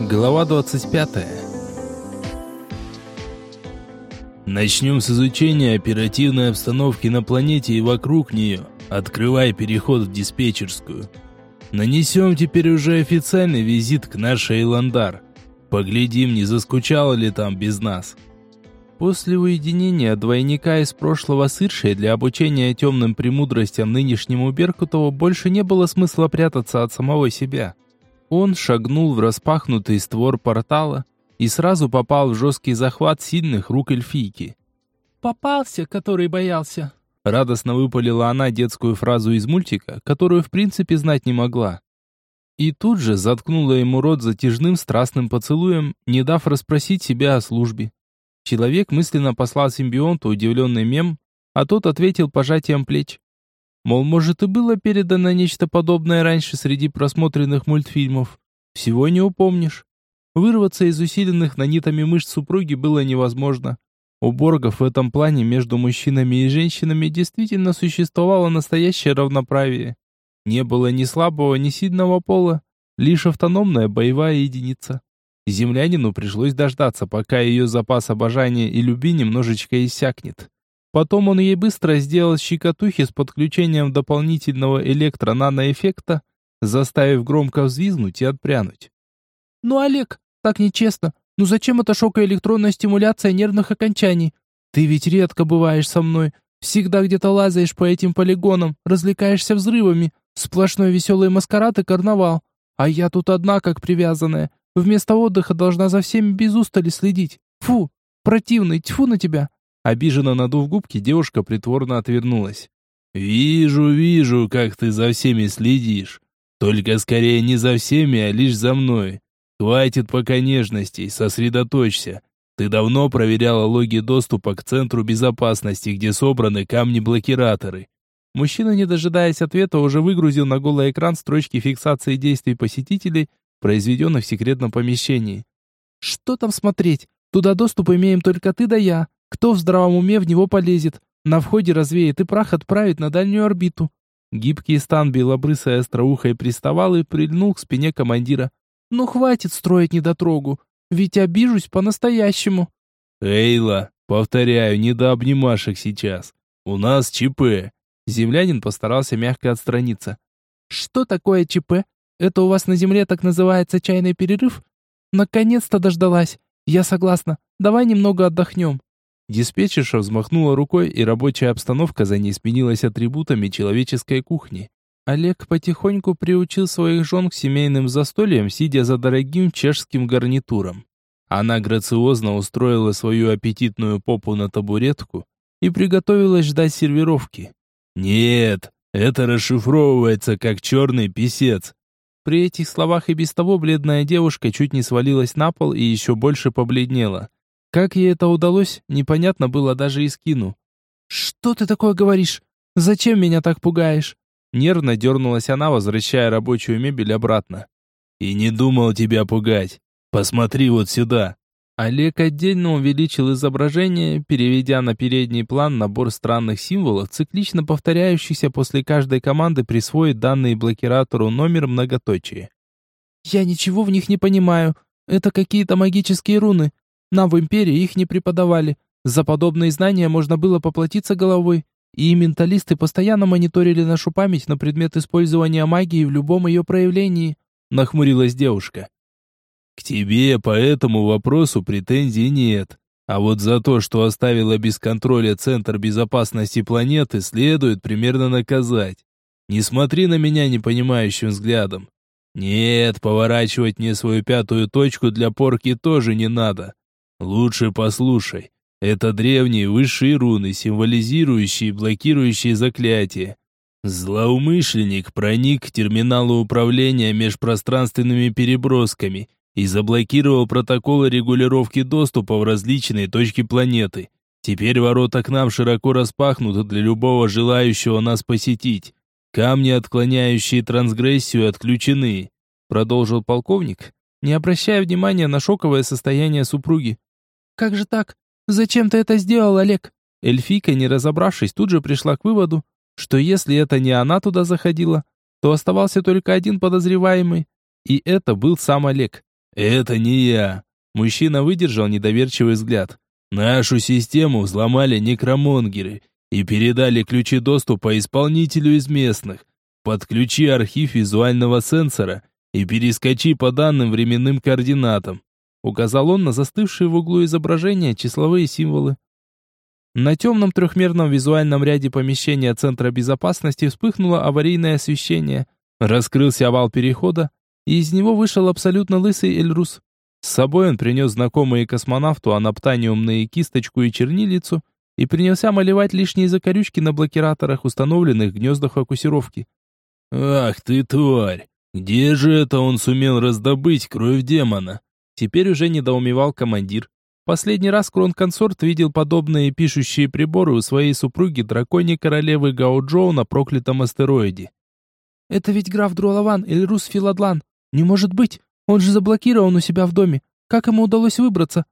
Глава 25. Начнем с изучения оперативной обстановки на планете и вокруг нее. Открывай переход в диспетчерскую. Нанесем теперь уже официальный визит к нашей Эландар. Поглядим, не заскучала ли там без нас. После уединения двойника из прошлого с Иршей для обучения темным премудростям нынешнему Беркутову больше не было смысла прятаться от самого себя. Он шагнул в распахнутый створ портала и сразу попал в жесткий захват сильных рук эльфийки. «Попался, который боялся!» Радостно выпалила она детскую фразу из мультика, которую в принципе знать не могла. И тут же заткнула ему рот затяжным страстным поцелуем, не дав расспросить себя о службе. Человек мысленно послал симбионту удивленный мем, а тот ответил пожатием плеч. Мол, может и было передано нечто подобное раньше среди просмотренных мультфильмов. Всего не упомнишь. Вырваться из усиленных нанитами мышц супруги было невозможно. У Боргов в этом плане между мужчинами и женщинами действительно существовало настоящее равноправие. Не было ни слабого, ни сильного пола, лишь автономная боевая единица. Землянину пришлось дождаться, пока ее запас обожания и любви немножечко иссякнет. Потом он ей быстро сделал щекотухи с подключением дополнительного электро-наноэффекта, заставив громко взвизгнуть и отпрянуть. «Ну, Олег, так нечестно. Ну зачем эта шокоэлектронная стимуляция нервных окончаний? Ты ведь редко бываешь со мной. Всегда где-то лазаешь по этим полигонам, развлекаешься взрывами. Сплошной веселый маскарад и карнавал. А я тут одна, как привязанная. Вместо отдыха должна за всеми без устали следить. Фу, противный, тьфу на тебя. Обиженно надув губки, девушка притворно отвернулась. «Вижу, вижу, как ты за всеми следишь. Только скорее не за всеми, а лишь за мной. Хватит пока нежностей, сосредоточься. Ты давно проверяла логи доступа к центру безопасности, где собраны камни-блокираторы». Мужчина, не дожидаясь ответа, уже выгрузил на голый экран строчки фиксации действий посетителей, произведенных в секретном помещении. «Что там смотреть? Туда доступ имеем только ты да я. Кто в здравом уме в него полезет? На входе развеет и прах отправит на дальнюю орбиту. Гибкий стан белобрысой остроухой приставал и прильнул к спине командира. Ну хватит строить недотрогу, ведь обижусь по-настоящему. Эйла, повторяю, не до обнимашек сейчас. У нас ЧП. Землянин постарался мягко отстраниться. Что такое ЧП? Это у вас на земле так называется чайный перерыв? Наконец-то дождалась. Я согласна. Давай немного отдохнем. Диспетчерша взмахнула рукой, и рабочая обстановка за ней сменилась атрибутами человеческой кухни. Олег потихоньку приучил своих жен к семейным застольям, сидя за дорогим чешским гарнитуром. Она грациозно устроила свою аппетитную попу на табуретку и приготовилась ждать сервировки. «Нет, это расшифровывается как черный писец». При этих словах и без того бледная девушка чуть не свалилась на пол и еще больше побледнела. Как ей это удалось, непонятно было даже и скину. «Что ты такое говоришь? Зачем меня так пугаешь?» Нервно дернулась она, возвращая рабочую мебель обратно. «И не думал тебя пугать. Посмотри вот сюда». Олег отдельно увеличил изображение, переведя на передний план набор странных символов, циклично повторяющихся после каждой команды присвоить данные блокиратору номер многоточие. «Я ничего в них не понимаю. Это какие-то магические руны. Нам в Империи их не преподавали. За подобные знания можно было поплатиться головой. И менталисты постоянно мониторили нашу память на предмет использования магии в любом ее проявлении. Нахмурилась девушка. К тебе по этому вопросу претензий нет. А вот за то, что оставила без контроля Центр безопасности планеты, следует примерно наказать. Не смотри на меня непонимающим взглядом. Нет, поворачивать мне свою пятую точку для порки тоже не надо. Лучше послушай. Это древние высшие руны, символизирующие и блокирующие заклятия. Злоумышленник проник к терминалу управления межпространственными перебросками и заблокировал протоколы регулировки доступа в различные точки планеты. Теперь ворота к нам широко распахнуты для любого желающего нас посетить. Камни, отклоняющие трансгрессию, отключены», — продолжил полковник, не обращая внимания на шоковое состояние супруги. «Как же так? Зачем ты это сделал, Олег?» Эльфийка, не разобравшись, тут же пришла к выводу, что если это не она туда заходила, то оставался только один подозреваемый, и это был сам Олег. Это не я. Мужчина выдержал недоверчивый взгляд. Нашу систему взломали некромонгеры и передали ключи доступа исполнителю из местных. Подключи архив визуального сенсора и перескочи по данным временным координатам. Указал он на застывшие в углу изображения числовые символы. На темном трехмерном визуальном ряде помещения Центра безопасности вспыхнуло аварийное освещение. Раскрылся овал перехода, и из него вышел абсолютно лысый Эльрус. С собой он принес знакомые космонавту анаптаниумные кисточку и чернилицу и принялся малевать лишние закорючки на блокираторах, установленных в гнездах фокусировки. «Ах ты, тварь! Где же это он сумел раздобыть кровь демона?» Теперь уже недоумевал командир. Последний раз кронконсорт видел подобные пишущие приборы у своей супруги драконьей королевы Гао-Джоу на проклятом астероиде. «Это ведь граф Друалаван или Рус Филадлан. Не может быть! Он же заблокирован у себя в доме. Как ему удалось выбраться?»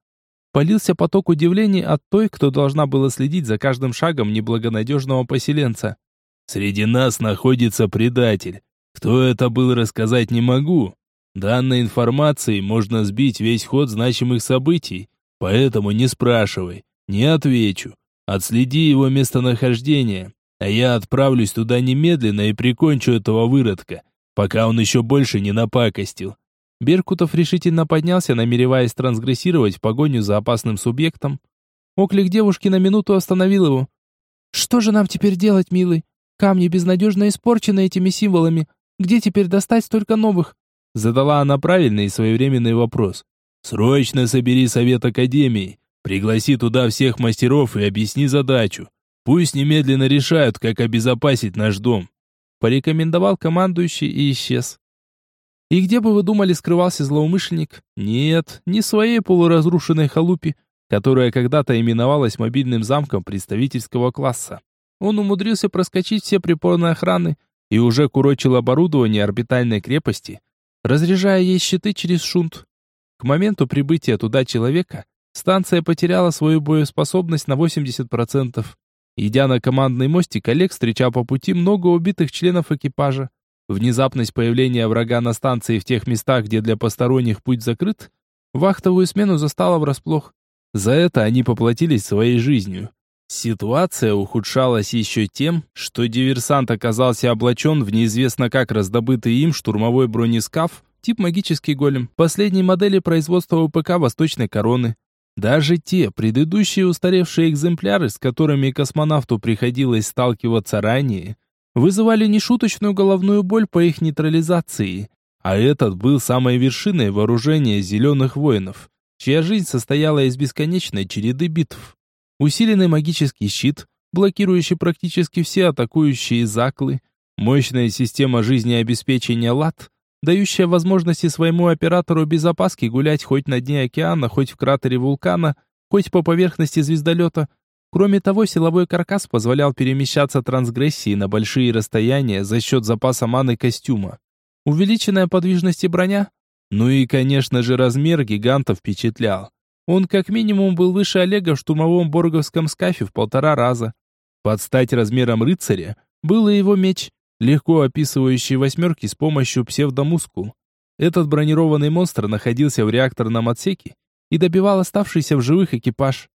Полился поток удивлений от той, кто должна была следить за каждым шагом неблагонадежного поселенца. «Среди нас находится предатель. Кто это был, рассказать не могу. Данной информацией можно сбить весь ход значимых событий, Поэтому не спрашивай, не отвечу. Отследи его местонахождение, а я отправлюсь туда немедленно и прикончу этого выродка, пока он еще больше не напакостил». Беркутов решительно поднялся, намереваясь трансгрессировать в погоню за опасным субъектом. Оклик девушки на минуту остановил его. «Что же нам теперь делать, милый? Камни безнадежно испорчены этими символами. Где теперь достать столько новых?» Задала она правильный и своевременный вопрос. Срочно собери совет Академии, пригласи туда всех мастеров и объясни задачу. Пусть немедленно решают, как обезопасить наш дом. Порекомендовал командующий и исчез. И где бы вы думали скрывался злоумышленник? Нет, не своей полуразрушенной халупе, которая когда-то именовалась мобильным замком представительского класса. Он умудрился проскочить все припорные охраны и уже курочил оборудование орбитальной крепости, разряжая ей щиты через шунт. К моменту прибытия туда человека, станция потеряла свою боеспособность на 80%. Идя на командный мостик, Олег встречал по пути много убитых членов экипажа. Внезапность появления врага на станции в тех местах, где для посторонних путь закрыт, вахтовую смену застала врасплох. За это они поплатились своей жизнью. Ситуация ухудшалась еще тем, что диверсант оказался облачен в неизвестно как раздобытый им штурмовой бронескаф, Тип магический голем. Последней модели производства УПК Восточной Короны. Даже те предыдущие устаревшие экземпляры, с которыми космонавту приходилось сталкиваться ранее, вызывали нешуточную головную боль по их нейтрализации. А этот был самой вершиной вооружения зеленых воинов, чья жизнь состояла из бесконечной череды битв. Усиленный магический щит, блокирующий практически все атакующие заклы, мощная система жизнеобеспечения ЛАТ, дающая возможности своему оператору без опаски гулять хоть на дне океана, хоть в кратере вулкана, хоть по поверхности звездолета. Кроме того, силовой каркас позволял перемещаться трансгрессии на большие расстояния за счет запаса маны костюма. Увеличенная подвижность и броня. Ну и, конечно же, размер гиганта впечатлял. Он как минимум был выше Олега в штурмовом борговском скафе в полтора раза. Под стать размером рыцаря был и его меч, легко описывающий восьмерки с помощью псевдомускул. Этот бронированный монстр находился в реакторном отсеке и добивал оставшийся в живых экипаж.